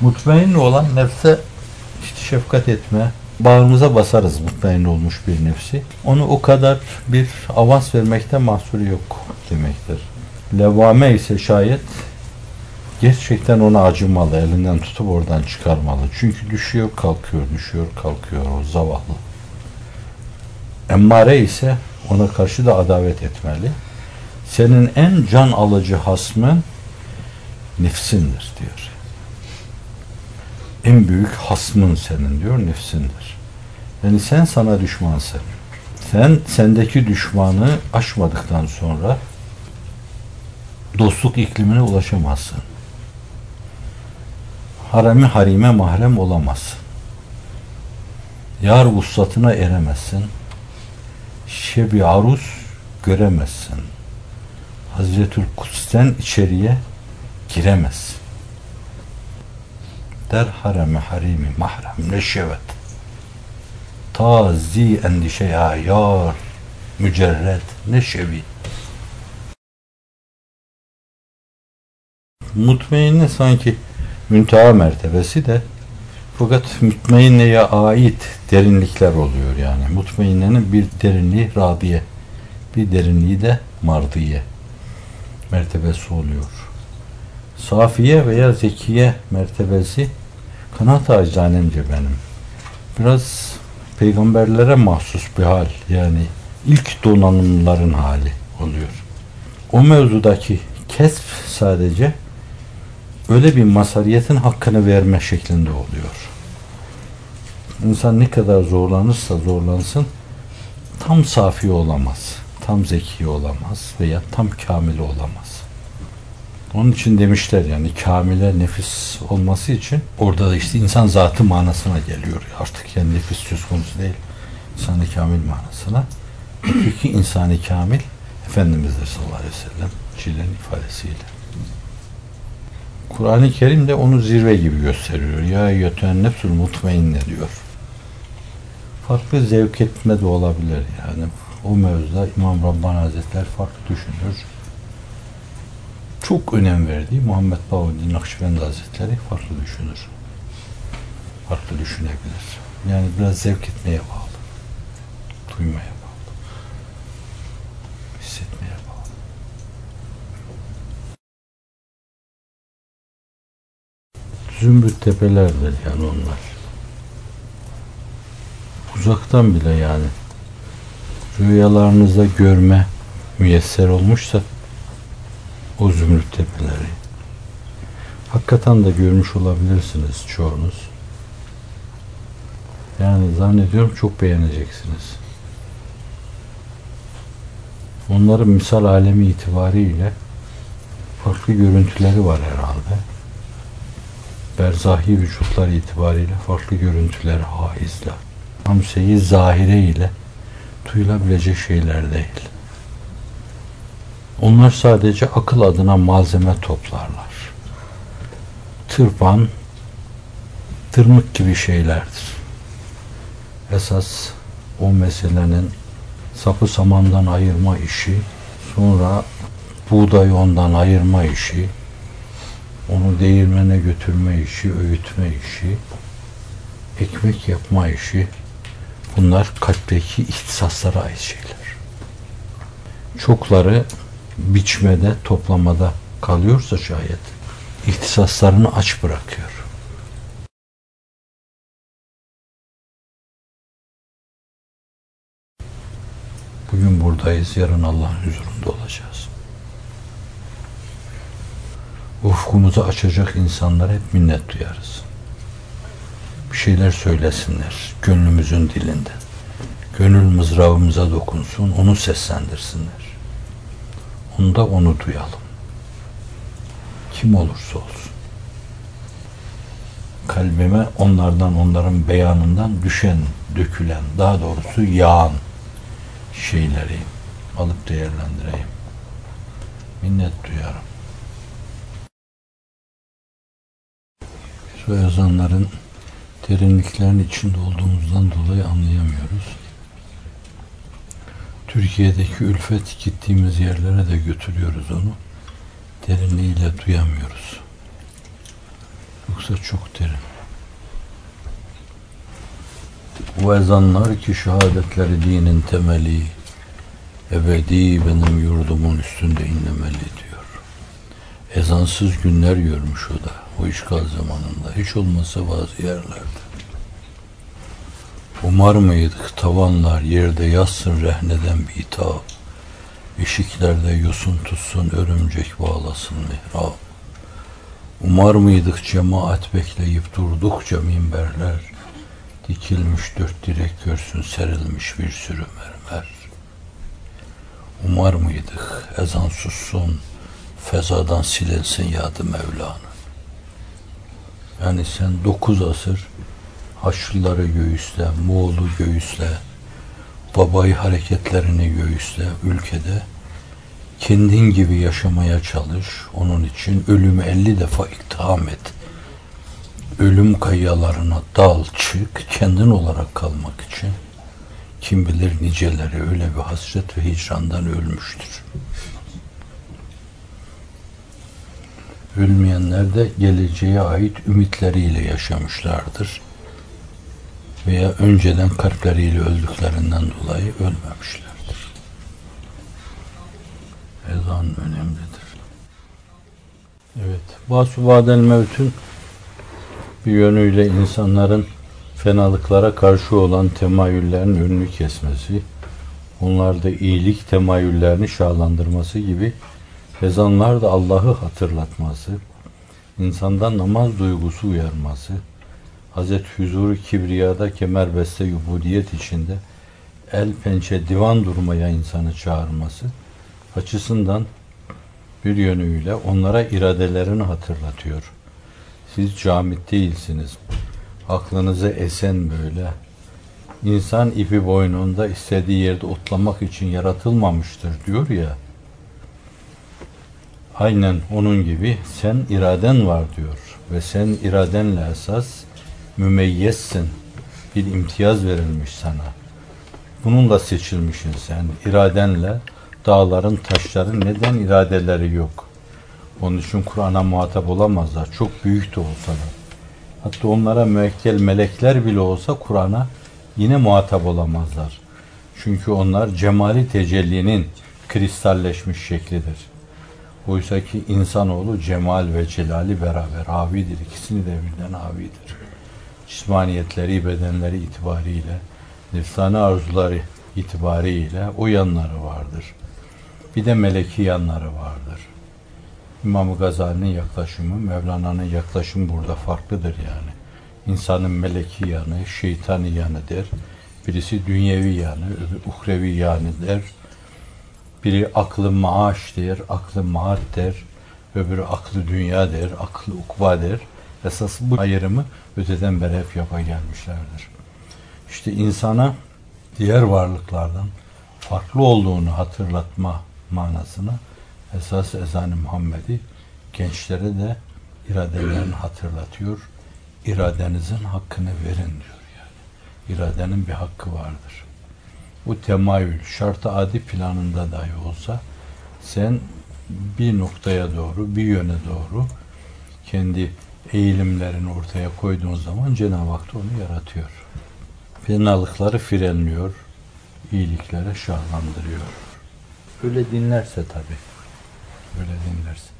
Mutmain olan nefse işte şefkat etme, bağrımıza basarız mutmain olmuş bir nefsi. Onu o kadar bir avans vermekte mahsuru yok demektir. Levame ise şayet gerçekten ona acımalı, elinden tutup oradan çıkarmalı. Çünkü düşüyor kalkıyor, düşüyor kalkıyor o zavallı. Emmare ise ona karşı da adavet etmeli. Senin en can alıcı hasmın nefsindir diyor. En büyük hasmın senin diyor nefsindir. Yani sen sana düşmansın. Sen sendeki düşmanı aşmadıktan sonra dostluk iklimine ulaşamazsın. Haremi harime mahrem olamazsın. Yar vuslatına eremezsin. Şebi aruz göremezsin. Hazretül Kuds'ten içeriye giremezsin. Der haremi harimi mahrem neşevet. Tazi endişe ya yar mücerred neşevi. Mutmainne sanki münteha mertebesi de fakat mutmainneye ait derinlikler oluyor yani. Mutmainnenin bir derinliği radiye, bir derinliği de mardiye mertebesi oluyor. Safiye veya zekiye mertebesi kanat acizanemce benim. Biraz peygamberlere mahsus bir hal yani ilk donanımların hali oluyor. O mevzudaki kesf sadece öyle bir masariyetin hakkını verme şeklinde oluyor. İnsan ne kadar zorlanırsa zorlansın tam safi olamaz, tam zeki olamaz veya tam kamil olamaz. Onun için demişler yani kamile nefis olması için orada da işte insan zatı manasına geliyor. Artık yani nefis söz konusu değil. İnsanı kamil manasına. Hakiki insanı kamil Efendimiz'dir sallallahu aleyhi ve sellem Cilen ifadesiyle. Kur'an-ı Kerim de onu zirve gibi gösteriyor. Ya yöten nefsul mutmainne diyor. Farklı zevk etme de olabilir yani. O mevzuda İmam Rabbani Hazretleri farklı düşünür. Çok önem verdiği Muhammed Bağudi Nakşibendi Hazretleri farklı düşünür. Farklı düşünebilir. Yani biraz zevk etmeye bağlı. Duymaya bağlı. Hissetmeye bağlı. Zümrüt tepelerdir yani onlar. Uzaktan bile yani rüyalarınızda görme müyesser olmuşsa o zümrüt tepeleri hakikaten de görmüş olabilirsiniz çoğunuz. Yani zannediyorum çok beğeneceksiniz. Onların misal alemi itibariyle farklı görüntüleri var herhalde. Berzahi vücutlar itibariyle farklı görüntüler haizler. Hamseyi zahire ile duyulabilecek şeyler değil. Onlar sadece akıl adına malzeme toplarlar. Tırpan, tırmık gibi şeylerdir. Esas o meselenin sapı samandan ayırma işi, sonra buğday ondan ayırma işi, onu değirmene götürme işi, öğütme işi, ekmek yapma işi, bunlar kalpteki ihtisaslara ait şeyler. Çokları biçmede, toplamada kalıyorsa şayet ihtisaslarını aç bırakıyor. Bugün buradayız, yarın Allah'ın huzurunda olacağız. Ufkumuzu açacak insanlara hep minnet duyarız. Bir şeyler söylesinler gönlümüzün dilinde. Gönül mızrağımıza dokunsun, onu seslendirsinler. Onda onu duyalım. Kim olursa olsun. Kalbime onlardan, onların beyanından düşen, dökülen, daha doğrusu yağan şeyleri alıp değerlendireyim. Minnet duyarım. Biz o derinliklerin içinde olduğumuzdan dolayı anlayamıyoruz. Türkiye'deki ülfet gittiğimiz yerlere de götürüyoruz onu. Derinliğiyle duyamıyoruz. yoksa çok derin. O ezanlar ki şehadetleri dinin temeli, ebedi benim yurdumun üstünde inlemeli diyor. Ezansız günler görmüş o da, o işgal zamanında. Hiç olmazsa bazı yerlerde. Umar mıydık tavanlar yerde yatsın rehneden bir hitap. Eşiklerde yosun tutsun örümcek bağlasın mihrab. Umar mıydık? Cemaat bekleyip durdukça minberler. Dikilmiş dört direk görsün serilmiş bir sürü mermer. Umar mıydık? Ezan sussun Fezadan silinsin yadı Mevla'nın Yani sen dokuz asır Haçlıları göğüsle, Moğol'u göğüsle, babayı hareketlerini göğüsle ülkede kendin gibi yaşamaya çalış. Onun için ölümü elli defa iktiham et. Ölüm kayalarına dal çık kendin olarak kalmak için. Kim bilir niceleri öyle bir hasret ve hicrandan ölmüştür. Ölmeyenler de geleceğe ait ümitleriyle yaşamışlardır. Veya önceden kalpleriyle öldüklerinden dolayı ölmemişlerdir. Ezan önemlidir. Evet. Basubadel mevtün bir yönüyle insanların fenalıklara karşı olan temayüllerin önünü kesmesi, onlarda iyilik temayüllerini şahlandırması gibi ezanlar da Allah'ı hatırlatması, insanda namaz duygusu uyarması, Hazreti Huzur Kibriya'da kemerbeste yubudiyet içinde el pençe divan durmaya insanı çağırması açısından bir yönüyle onlara iradelerini hatırlatıyor. Siz camit değilsiniz. Aklınızı esen böyle. İnsan ipi boynunda istediği yerde otlamak için yaratılmamıştır diyor ya. Aynen onun gibi sen iraden var diyor. Ve sen iradenle esas mümeyyezsin. Bir imtiyaz verilmiş sana. Bununla seçilmişsin sen. iradenle dağların, taşların neden iradeleri yok? Onun için Kur'an'a muhatap olamazlar. Çok büyük de olsalar. Hatta onlara müekkel melekler bile olsa Kur'an'a yine muhatap olamazlar. Çünkü onlar cemali tecellinin kristalleşmiş şeklidir. Oysa ki insanoğlu cemal ve celali beraber havidir. İkisini de birden havidir. Cismaniyetleri, bedenleri itibariyle, nefsani arzuları itibariyle o yanları vardır. Bir de meleki yanları vardır. İmam Gazali'nin yaklaşımı, Mevlana'nın yaklaşımı burada farklıdır yani. İnsanın meleki yanı, şeytani yanı der. Birisi dünyevi yanı, öbür uhrevi yanı der. Biri aklı maaş der, aklı maat der. Öbürü aklı dünya der, aklı ukba der. Esas bu ayrımı öteden beri hep yapa gelmişlerdir. İşte insana diğer varlıklardan farklı olduğunu hatırlatma manasına esas ezan-ı Muhammed'i gençlere de iradelerini hatırlatıyor. İradenizin hakkını verin diyor yani. İradenin bir hakkı vardır. Bu temayül, şartı adi planında dahi olsa sen bir noktaya doğru, bir yöne doğru kendi eğilimlerini ortaya koyduğun zaman Cenab-ı Hak da onu yaratıyor. Fenalıkları frenliyor, iyiliklere şahlandırıyor. Öyle dinlerse tabii. Öyle dinlerse.